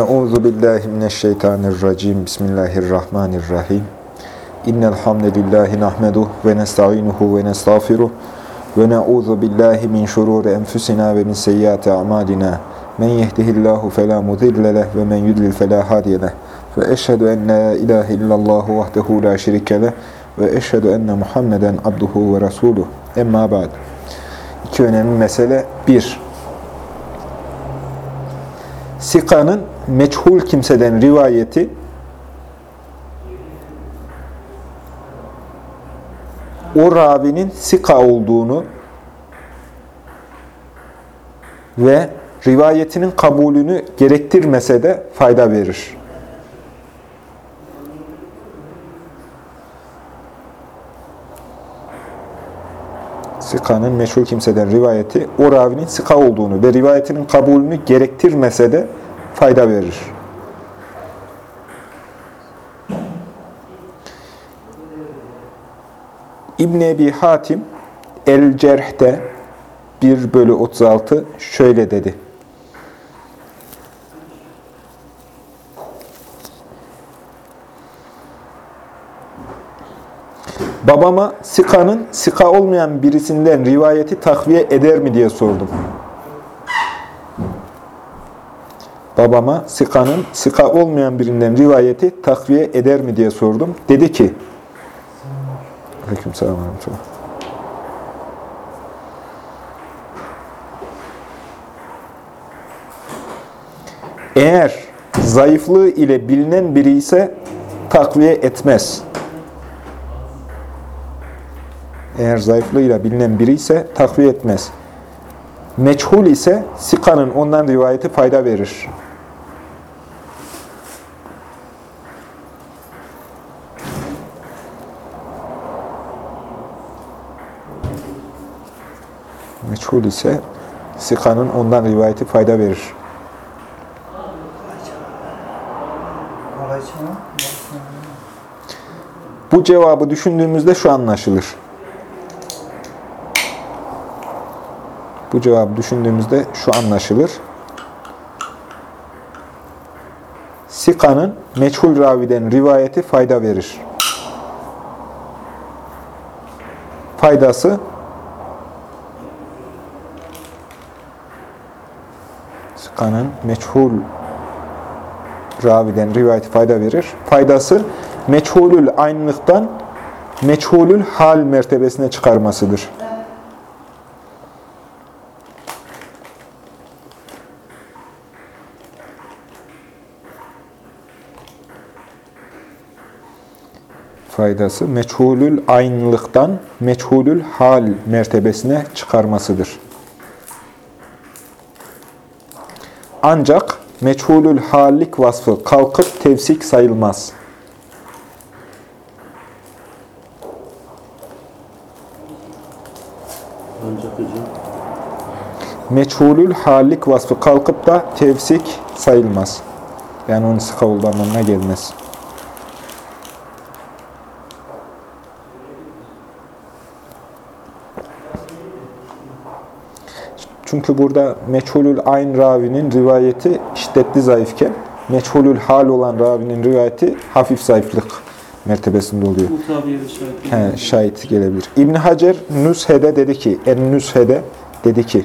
Euzu billahi mineşşeytanirracim. Bismillahirrahmanirrahim. İnnel hamdelellahi nahmeduhu ve nestainuhu ve nestağfiruh ve na'uzu billahi min şururi enfusina ve min seyyiati a'malina. Men yehdihillahu fela mudille leh ve men yudlil fela hadiye leh. Ve eşhedü en la ilahe illallah vahdehu la şerike leh ve eşhedü enne Muhammeden abduhu ve resuluh. Emma ba'd. İki önemli mesele. Bir, Sika'nın meçhul kimseden rivayeti o ravinin Sika olduğunu ve rivayetinin kabulünü gerektirmese de fayda verir. Sika'nın meşhur kimseden rivayeti o ravinin Sika olduğunu ve rivayetinin kabulünü gerektirmese de fayda verir. İbn Ebi Hatim El-Cerh'te 1 bölü 36 şöyle dedi. Babama Sika'nın Sika olmayan birisinden rivayeti takviye eder mi diye sordum. Babama Sika'nın Sika olmayan birinden rivayeti takviye eder mi diye sordum. Dedi ki Aleykümselam Eğer zayıflığı ile bilinen biri ise takviye etmez. Eğer zayıflığıyla bilinen biri ise takviye etmez. Meçhul ise Sika'nın ondan rivayeti fayda verir. Meçhul ise Sika'nın ondan rivayeti fayda verir. Bu cevabı düşündüğümüzde şu anlaşılır. Bu cevabı düşündüğümüzde şu anlaşılır. Sika'nın meçhul raviden rivayeti fayda verir. Faydası Sika'nın meçhul raviden rivayeti fayda verir. Faydası meçhulül aynılıktan meçhulül hal mertebesine çıkarmasıdır. faydası meçhulül aynılıktan meçhulül hal mertebesine çıkarmasıdır. Ancak meçhulül hallik vasfı kalkıp tevsik sayılmaz. Meçhulül hallik vasfı kalkıp da tevsik sayılmaz. Yani onun sıka olduğu anlamına gelmez. Çünkü burada meçhulül ayn ravinin rivayeti şiddetli zayıfken, meçhulül hal olan ravinin rivayeti hafif zayıflık mertebesinde oluyor. He, şahit gelebilir. İbn Hacer Nüshe'de dedi ki, en Nüshe'de dedi ki,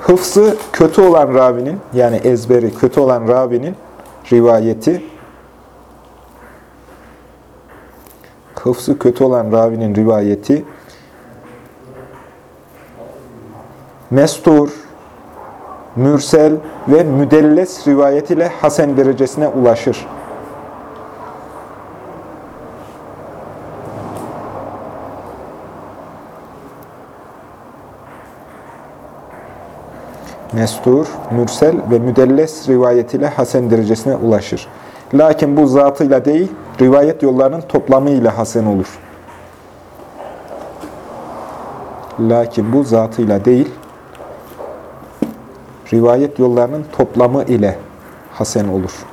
hıfzı kötü olan ravinin, yani ezberi kötü olan ravinin rivayeti, hıfzı kötü olan ravinin rivayeti mestur, mürsel ve müdelles rivayet ile hasen derecesine ulaşır. Mestur, mürsel ve müdelles rivayet ile hasen derecesine ulaşır. Lakin bu zatıyla değil, rivayet yollarının toplamıyla hasen olur. Lakin bu zatıyla değil, rivayet yollarının toplamı ile hasen olur.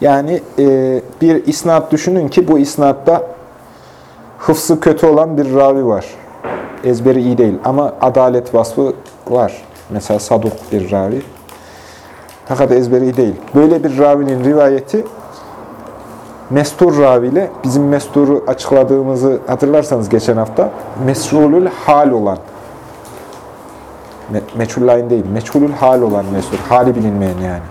Yani e, bir isnat düşünün ki bu isnatta hıfzı kötü olan bir ravi var. Ezberi iyi değil ama adalet vasfı var. Mesela saduk bir ravi. Fakat ezberi değil. Böyle bir ravinin rivayeti mestur raviyle bizim mesturu açıkladığımızı hatırlarsanız geçen hafta mesrulül hal olan me meçhullayn değil, meçhulül hal olan mestur. Hali bilinmeyen yani.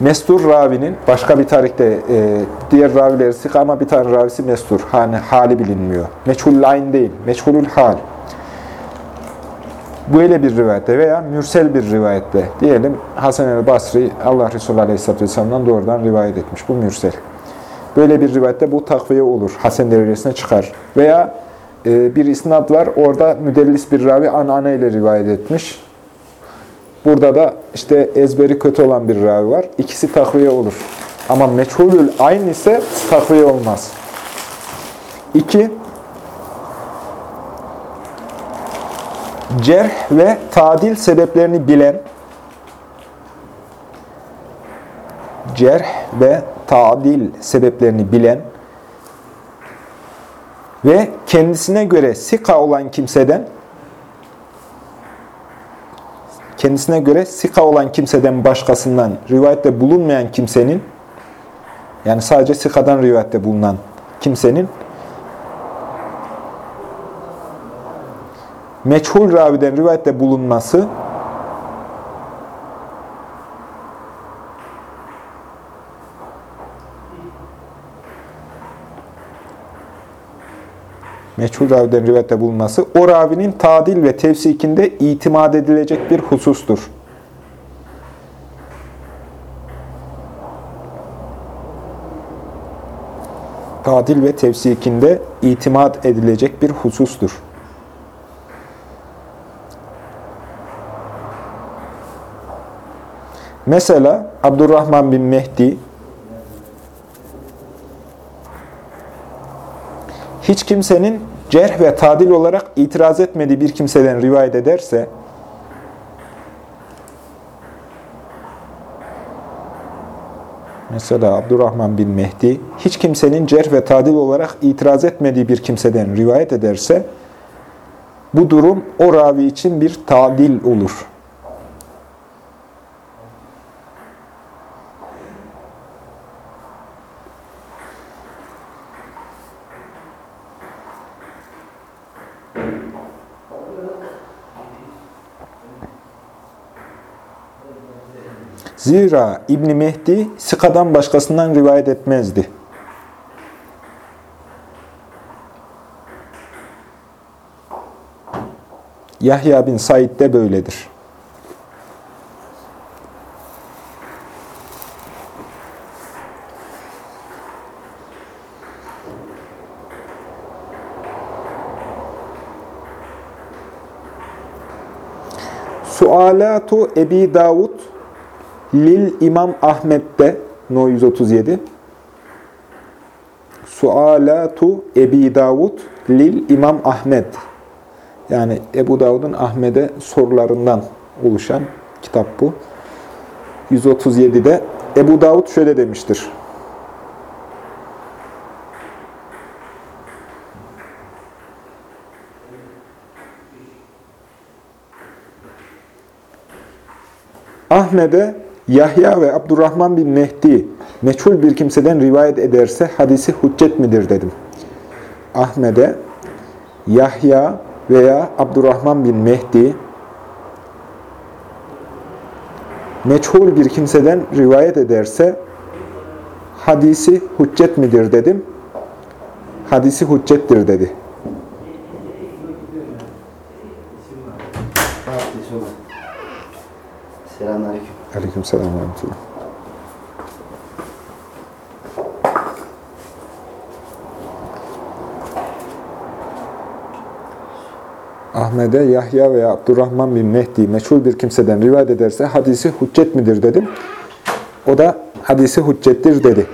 Mestur ravinin başka bir tarihte e, diğer ravileri sık ama bir tane ravisi mestur. Hani hali bilinmiyor. Meçhullayn değil, meçhulül hal. Böyle bir rivayette veya mürsel bir rivayette diyelim Hasan el Basri Allah Resulü Aleyhisselatü Vesselam'dan doğrudan rivayet etmiş. Bu mürsel. Böyle bir rivayette bu takviye olur. Hasen derecesine çıkar. Veya e, bir isnad var. Orada müdellis bir ravi anane ile rivayet etmiş. Burada da işte ezberi kötü olan bir ravi var. İkisi takviye olur. Ama meçhulül aynı ise takviye olmaz. İki, cerh ve tadil sebeplerini bilen, cerh ve tadil sebeplerini bilen ve kendisine göre sika olan kimseden kendisine göre sika olan kimseden başkasından rivayette bulunmayan kimsenin yani sadece sikadan rivayette bulunan kimsenin meçhul raviden rivayette bulunması meçhul raviden rivayette bulunması o ravinin tadil ve tevsikinde itimat edilecek bir husustur. Tadil ve tevsikinde itimat edilecek bir husustur. Mesela Abdurrahman bin Mehdi hiç kimsenin cerh ve tadil olarak itiraz etmediği bir kimseden rivayet ederse Mesela Abdurrahman bin Mehdi hiç kimsenin cerh ve tadil olarak itiraz etmediği bir kimseden rivayet ederse bu durum o ravi için bir tadil olur. Zira İbn Mehdi sıkadan başkasından rivayet etmezdi. Yahya bin Said de böyledir. Sualatu Ebi Davud Lil İmam Ahmet'te No 137 Sualatu Ebi Davud Lil İmam Ahmet yani Ebu Davud'un Ahmet'e sorularından oluşan kitap bu. 137'de Ebu Davud şöyle demiştir. Ahmet'e Yahya ve Abdurrahman bin Mehdi meçhul bir kimseden rivayet ederse hadisi hüccet midir dedim. Ahmet'e Yahya veya Abdurrahman bin Mehdi meçhul bir kimseden rivayet ederse hadisi hüccet midir dedim. Hadisi hüccettir dedi. Aleyküm selam. Ahmet'e Yahya veya Abdurrahman bin Mehdi meçhul bir kimseden rivayet ederse hadisi hüccet midir dedim. O da hadisi hüccettir dedi.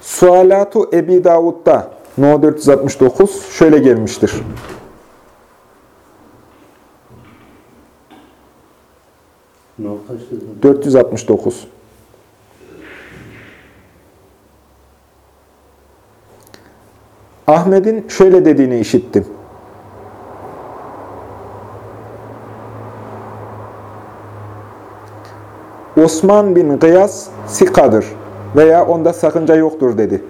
Sualatu Ebi Davud'da No 469 şöyle gelmiştir. 469. Ahmet'in şöyle dediğini işittim. Osman bin Gıyas sikadır veya onda sakınca yoktur dedi.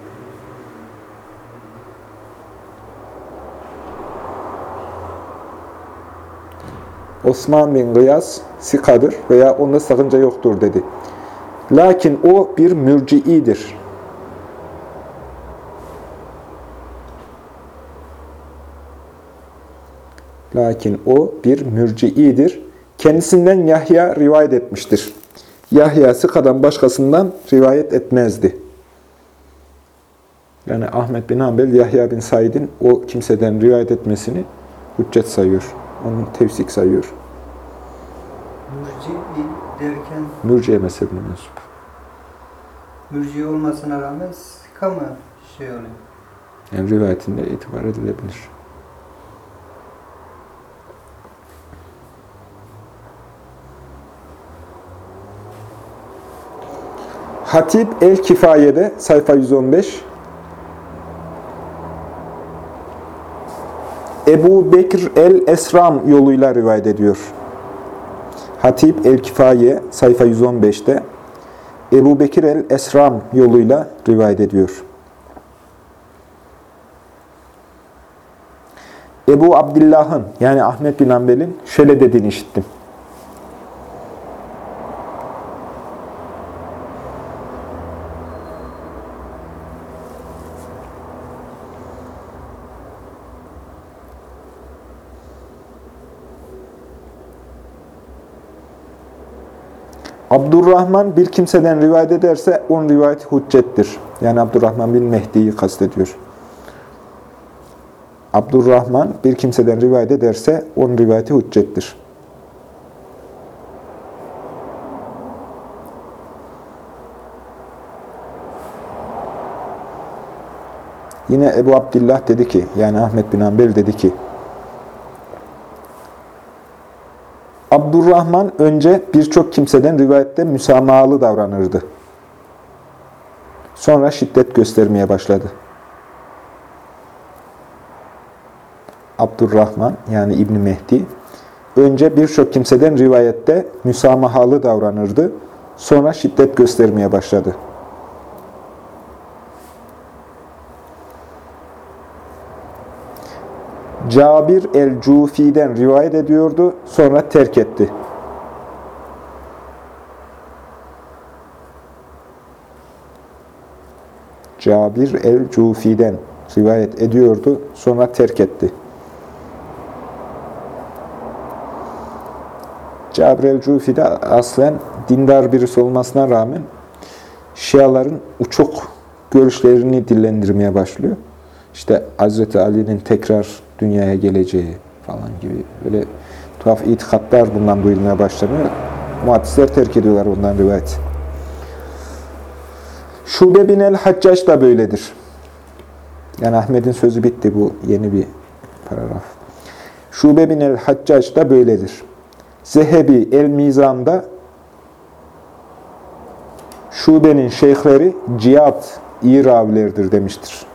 Osman bin Gıyas sikadır veya onda sakınca yoktur dedi. Lakin o bir mürciidir. Lakin o bir mürciidir. Kendisinden Yahya rivayet etmiştir. Yahya sıkadan başkasından rivayet etmezdi. Yani Ahmet bin Hanbel, Yahya bin Said'in o kimseden rivayet etmesini hüccet sayıyor. Onu tevsik sayıyor. Mürci derken Mürciye mezhebine mensup. mürci olmasına rağmen sıka mı şey oluyor? Yani rivayetinde itibar edilebilir. Hatip el-Kifaye'de sayfa 115 Ebu Bekir el-Esram yoluyla rivayet ediyor. Hatip el-Kifaye sayfa 115'te Ebu Bekir el-Esram yoluyla rivayet ediyor. Ebu Abdillah'ın yani Ahmet bin Hanbel'in şöyle dediğini işittim. Abdurrahman bir kimseden rivayet ederse onun rivayeti hüccettir. Yani Abdurrahman bin Mehdi'yi kastediyor. Abdurrahman bir kimseden rivayet ederse onun rivayeti hüccettir. Yine Ebu Abdillah dedi ki, yani Ahmet bin Hanbel dedi ki, Abdurrahman önce birçok kimseden rivayette müsamahalı davranırdı. Sonra şiddet göstermeye başladı. Abdurrahman yani İbni Mehdi önce birçok kimseden rivayette müsamahalı davranırdı. Sonra şiddet göstermeye başladı. Cabir el-Cufi'den rivayet ediyordu, sonra terk etti. Cabir el-Cufi'den rivayet ediyordu, sonra terk etti. Cabir el-Cufi de aslen dindar birisi olmasına rağmen Şiaların uçuk görüşlerini dillendirmeye başlıyor. İşte Hz. Ali'nin tekrar dünyaya geleceği falan gibi böyle tuhaf itikatlar bundan duyulmaya başlanıyor. Muhaddisler terk ediyorlar ondan rivayet. Şube bin el-Haccac da böyledir. Yani Ahmet'in sözü bitti bu yeni bir paragraf. Şube bin el-Haccac da böyledir. Zehebi el-Mizan'da Şube'nin şeyhleri cihat iyi ravilerdir demiştir.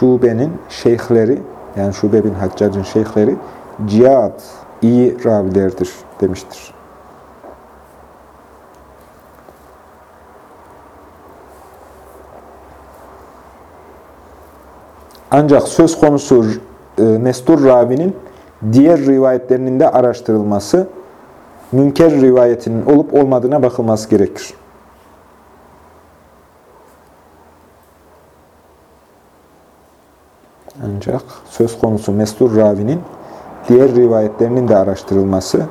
Şube'nin şeyhleri, yani Şube bin Haccac'ın şeyhleri cihat iyi ravilerdir demiştir. Ancak söz konusu e, mestur ravinin diğer rivayetlerinin de araştırılması, münker rivayetinin olup olmadığına bakılması gerekir. Ancak söz konusu mestur ravinin diğer rivayetlerinin de araştırılması,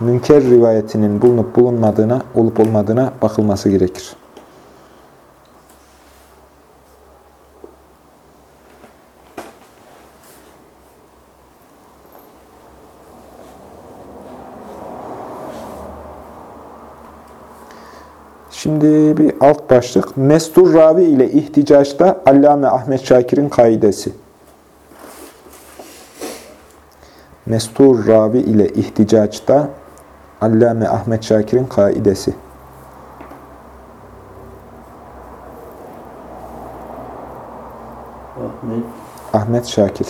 münker rivayetinin bulunup bulunmadığına, olup olmadığına bakılması gerekir. Şimdi bir alt başlık. Mestur ravi ile ihticaçta Allame Ahmet Şakir'in kaidesi. Mestur Ravi ile ihticaçta Allame Ahmet Şakir'in kaidesi. Ahmet. Ahmet Şakir.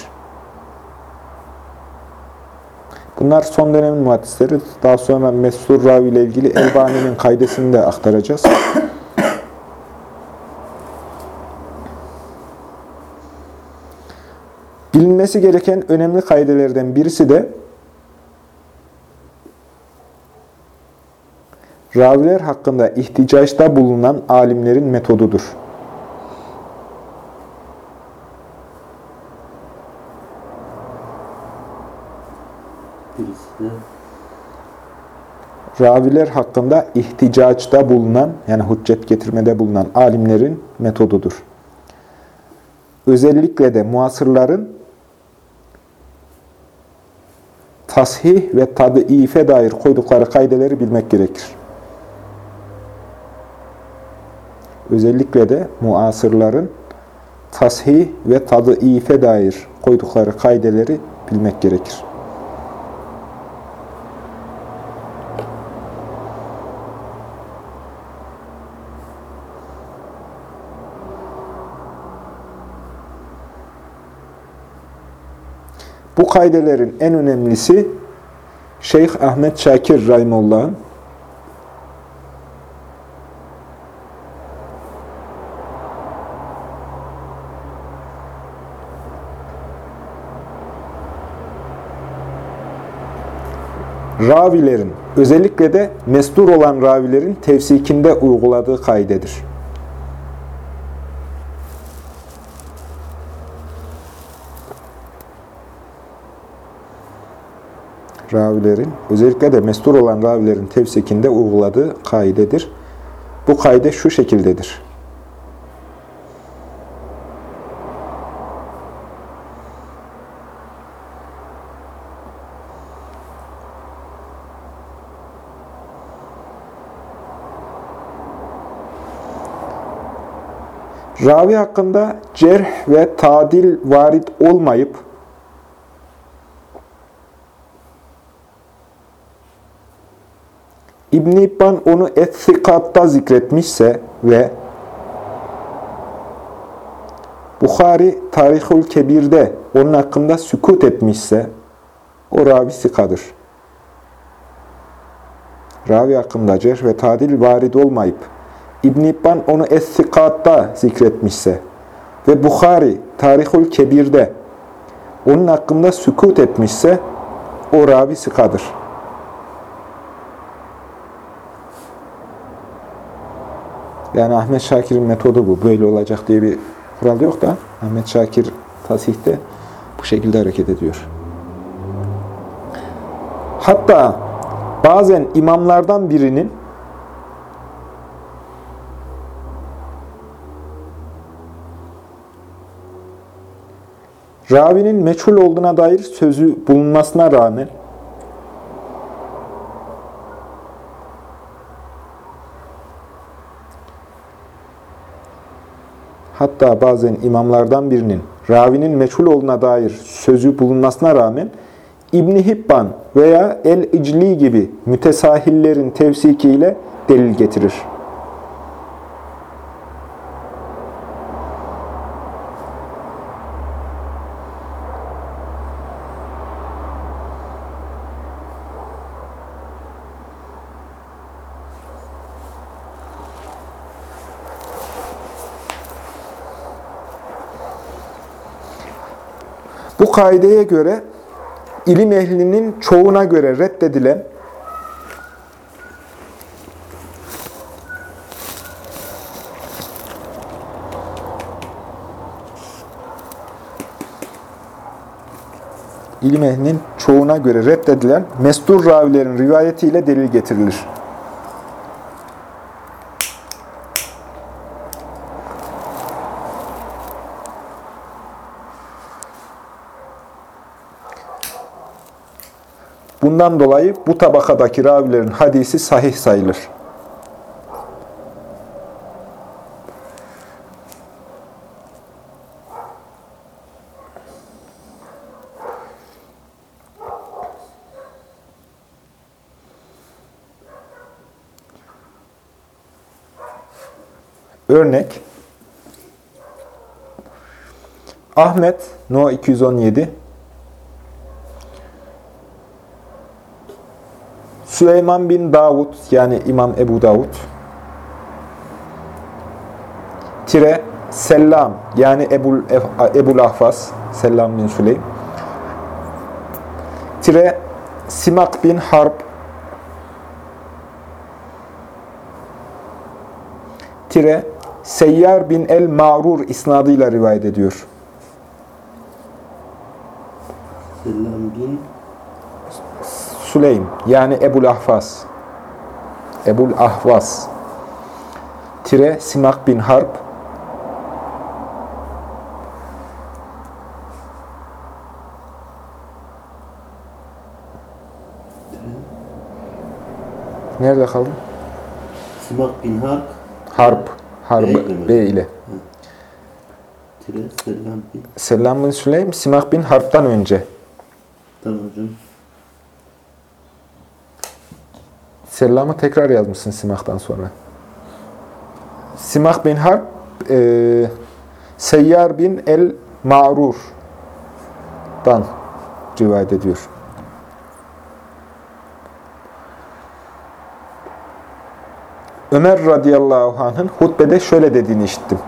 Bunlar son dönemin muhaddisleri. Daha sonra Mesur Ravi ile ilgili Elbani'nin kaydesini de aktaracağız. Bilinmesi gereken önemli kaidelerden birisi de raviler hakkında ihticaçta bulunan alimlerin metodudur. Raviler hakkında ihticaçta bulunan, yani hüccet getirmede bulunan alimlerin metodudur. Özellikle de muasırların tasih ve tad'ife dair koydukları kaideleri bilmek gerekir. Özellikle de muasırların tasih ve tad'ife dair koydukları kaideleri bilmek gerekir. Bu kaidelerin en önemlisi Şeyh Ahmet Şakir Rahimullah'ın ravilerin, özellikle de mestur olan ravilerin tevsikinde uyguladığı kaidedir. Ravilerin, özellikle de mestur olan ravilerin tevsikinde uyguladığı kaidedir. Bu kaide şu şekildedir. Ravi hakkında cerh ve tadil varit olmayıp, İbn-i İbban onu Et-Sikat'ta zikretmişse ve Bukhari Tarihul Kebir'de onun hakkında sükut etmişse o ravi sikadır. Ravi hakkında cerh ve tadil varid olmayıp İbn-i İbban onu Es-Sikat'ta zikretmişse ve Bukhari Tarihul Kebir'de onun hakkında sükut etmişse o ravi sikadır. Yani Ahmet Şakir'in metodu bu. Böyle olacak diye bir kural yok da Ahmet Şakir tasihte bu şekilde hareket ediyor. Hatta bazen imamlardan birinin ravinin meçhul olduğuna dair sözü bulunmasına rağmen hatta bazen imamlardan birinin ravinin meçhul olduğuna dair sözü bulunmasına rağmen İbn Hibban veya El-İcli gibi mütesahillerin tevsikiyle delil getirir. Kaideye göre ilim ehlinin çoğuna göre reddedilen ilim ehlinin çoğuna göre reddedilen mestur ravilerin rivayetiyle delil getirilir. Bundan dolayı bu tabakadaki ravilerin hadisi sahih sayılır. Örnek Ahmet No 217 Süleyman bin Davud yani İmam Ebu Davud. Tire Sellam yani Ebul, Ebul Ahfas Sellam bin Süleym. Tire Simak bin Harp tire Seyyar bin el-Ma'rur isnadıyla rivayet ediyor. Selam bin Süleym yani Ebul Ahfas Ebul Ahvas tire Simak bin Harp Nerede kaldı? Simak bin Harp Harp. Harp? B ile. tire Selam bin Selam bin Süleym, Simak bin Harp'tan önce. Tamam hocam. Selam'ı tekrar yazmışsın Simak'tan sonra. Simak bin Harp, e, Seyyar bin el-Ma'rur'dan rivayet ediyor. Ömer radıyallahu anh'ın hutbede şöyle dediğini işittim.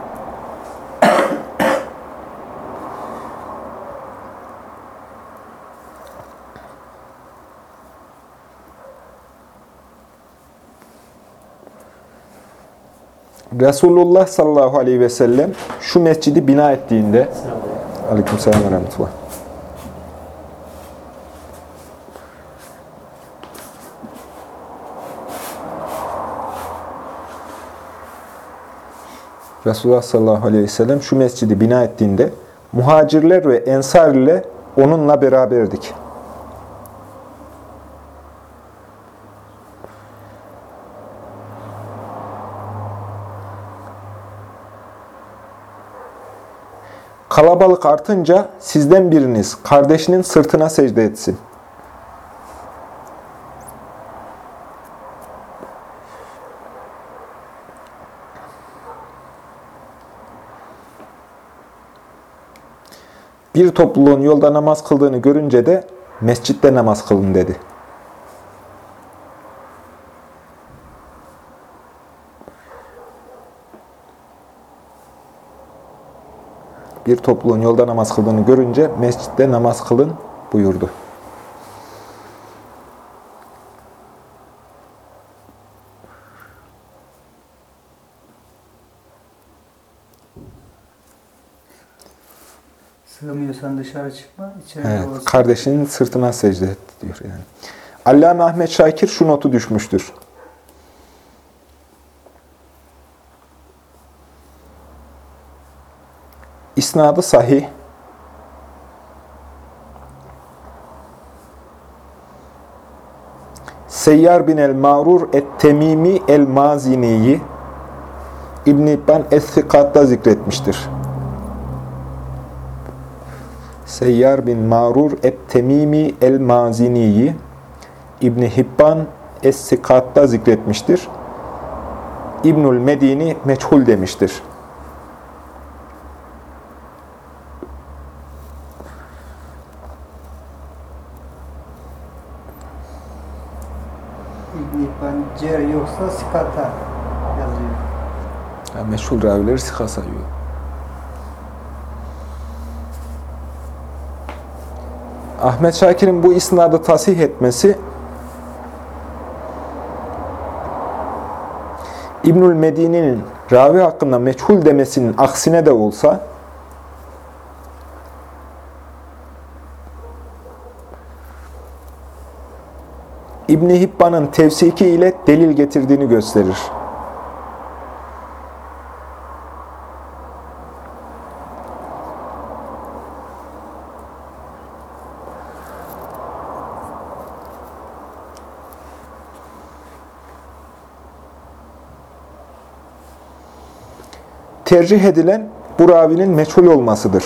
Resulullah sallallahu aleyhi ve sellem şu mescidi bina ettiğinde Aleykümselam ve rahmetullah. Resulullah sallallahu aleyhi ve sellem şu mescidi bina ettiğinde muhacirler ve ensar ile onunla beraberdik. Kalabalık artınca sizden biriniz kardeşinin sırtına secde etsin. Bir topluluğun yolda namaz kıldığını görünce de mescitte namaz kılın dedi. Bir topluluğun yolda namaz kıldığını görünce mescitte namaz kılın buyurdu. Sığmıyorsan dışarı çıkma. içeride Evet, olsun. kardeşinin sırtına secde et diyor yani. Allame Ahmet Şakir şu notu düşmüştür. İsnadı sahih. Seyyar bin el-Mağrur et-Temimi el-Mazini'yi İbn-i İbban Es-Sikat'ta zikretmiştir. Seyyar bin Mağrur et-Temimi el-Mazini'yi İbn Hibban Es-Sikat'ta zikretmiştir. İbnül Medini meçhul demiştir. İbn-i İbban yoksa sikata yazıyor. Yani meşhur ravileri sika sayıyor. Ahmet Şakir'in bu isnadı tasih etmesi İbnül Medini'nin ravi hakkında meçhul demesinin aksine de olsa İbn Hibban'ın tevsiki ile delil getirdiğini gösterir. tercih edilen bu ravinin meçhul olmasıdır.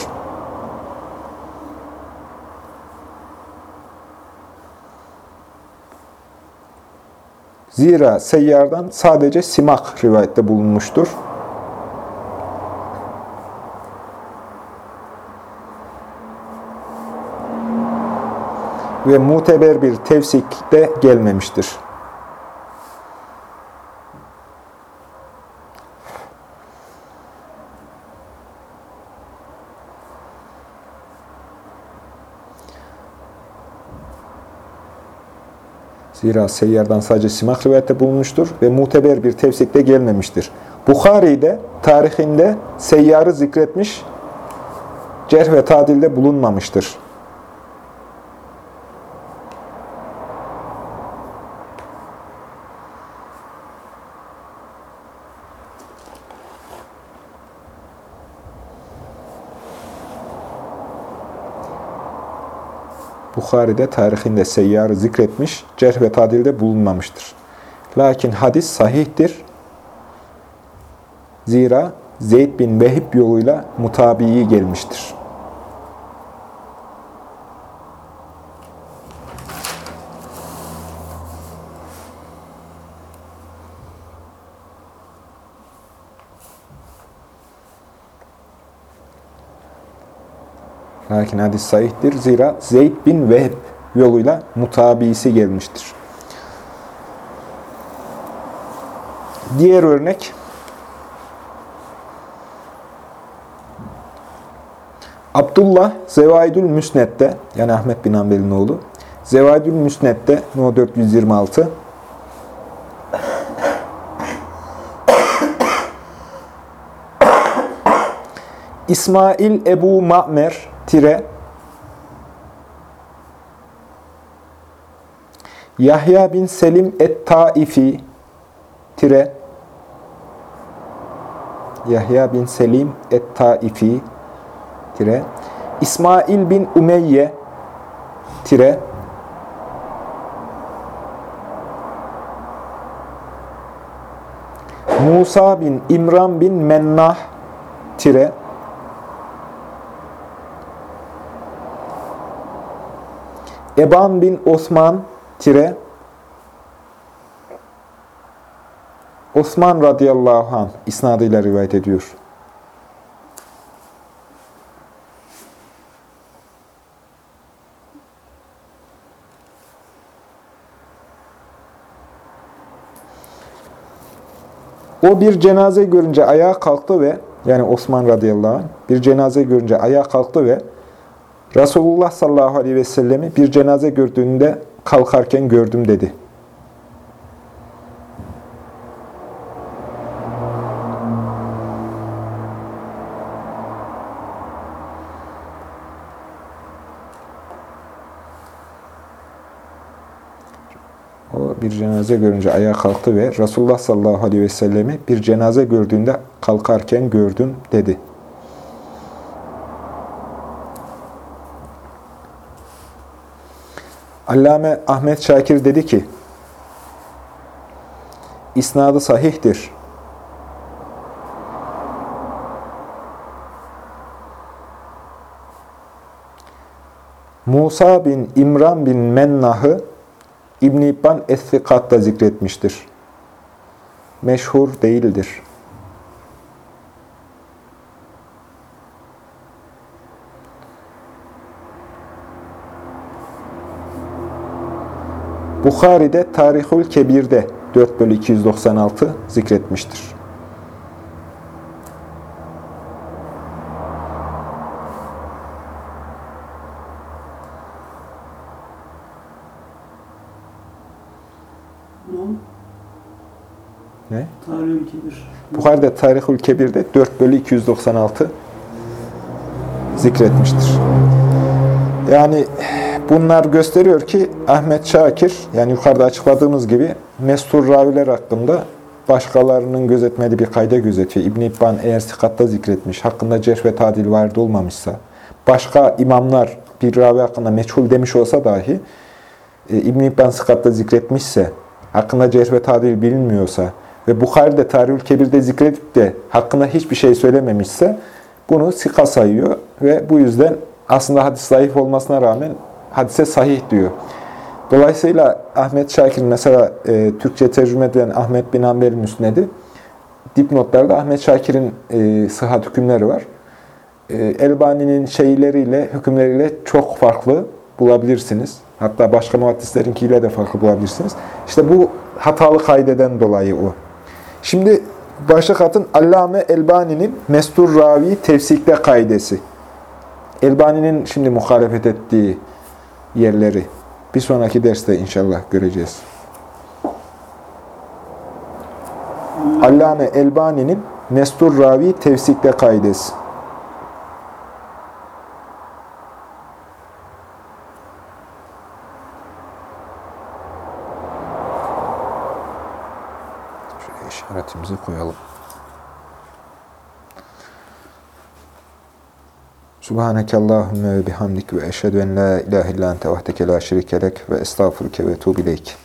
Zira seyyardan sadece simak rivayette bulunmuştur. Ve muteber bir tevsikte gelmemiştir. Zira seyyardan sadece simak rivayette bulunmuştur ve muteber bir tefsikte gelmemiştir. Bukhari'de tarihinde seyyarı zikretmiş, cerh ve tadilde bulunmamıştır. Bukhari'de tarihinde seyyarı zikretmiş, cerh ve tadilde bulunmamıştır. Lakin hadis sahihtir. Zira Zeyd bin Vehib yoluyla mutabiyi gelmiştir. Lakin hadis sahihtir. Zira Zeyd bin Vehb yoluyla mutabisi gelmiştir. Diğer örnek Abdullah Zevaidül Müsned'de yani Ahmet bin Hanbel'in oğlu Zevaidül Müsned'de No 426 İsmail Ebu Ma'mer tire. Yahya bin Selim et-Taifi tire. Yahya bin Selim et-Taifi tire. İsmail bin Umeyye tire. Musa bin İmran bin Mennah tire Eban bin Osman tire Osman radıyallahu anh isnadıyla rivayet ediyor. O bir cenaze görünce ayağa kalktı ve yani Osman radıyallahu anh bir cenaze görünce ayağa kalktı ve Resulullah sallallahu aleyhi ve sellemi bir cenaze gördüğünde kalkarken gördüm dedi. O bir cenaze görünce ayağa kalktı ve Resulullah sallallahu aleyhi ve sellemi bir cenaze gördüğünde kalkarken gördüm dedi. Allame Ahmet Şakir dedi ki, İsnadı sahihtir. Musa bin İmran bin Mennah'ı İbn-i İbban Es-Sikat'ta zikretmiştir. Meşhur değildir. Bukhari'de Tarihül Kebir'de 4 bölü 296 zikretmiştir. Ne? Tarih ülkedir. Bukhari'de Tarihül Kebir'de 4 bölü 296 zikretmiştir. Yani bunlar gösteriyor ki Ahmet Şakir, yani yukarıda açıkladığımız gibi mestur raviler hakkında başkalarının gözetmediği bir kayda gözetiyor. İbn-i İbban eğer sikatta zikretmiş, hakkında cerh ve tadil vardı olmamışsa, başka imamlar bir ravi hakkında meçhul demiş olsa dahi, e, İbn-i İbban sikatta zikretmişse, hakkında cerh ve tadil bilinmiyorsa ve Bukhari'de Tarihül Kebir'de zikredip de hakkında hiçbir şey söylememişse, bunu sika sayıyor ve bu yüzden aslında hadis zayıf olmasına rağmen hadise sahih diyor. Dolayısıyla Ahmet Şakir mesela e, Türkçe tercüme edilen Ahmet bin Hanbel Müsned'i dipnotlarda Ahmet Şakir'in e, sıhhat hükümleri var. E, Elbani'nin şeyleriyle, hükümleriyle çok farklı bulabilirsiniz. Hatta başka muhaddislerinkiyle de farklı bulabilirsiniz. İşte bu hatalı kaydeden dolayı o. Şimdi başlık atın Allame Elbani'nin Mestur Ravi tefsikte kaidesi. Elbani'nin şimdi muhalefet ettiği yerleri bir sonraki derste inşallah göreceğiz. Allame Elbani'nin Mestur Ravi tefsikte kaidesi. Subhaneke Allahümme ve bihamdik ve eşhedü en la ilahe illa ente vahdeke la şerike lek ve estağfurke ve tuğbileyk.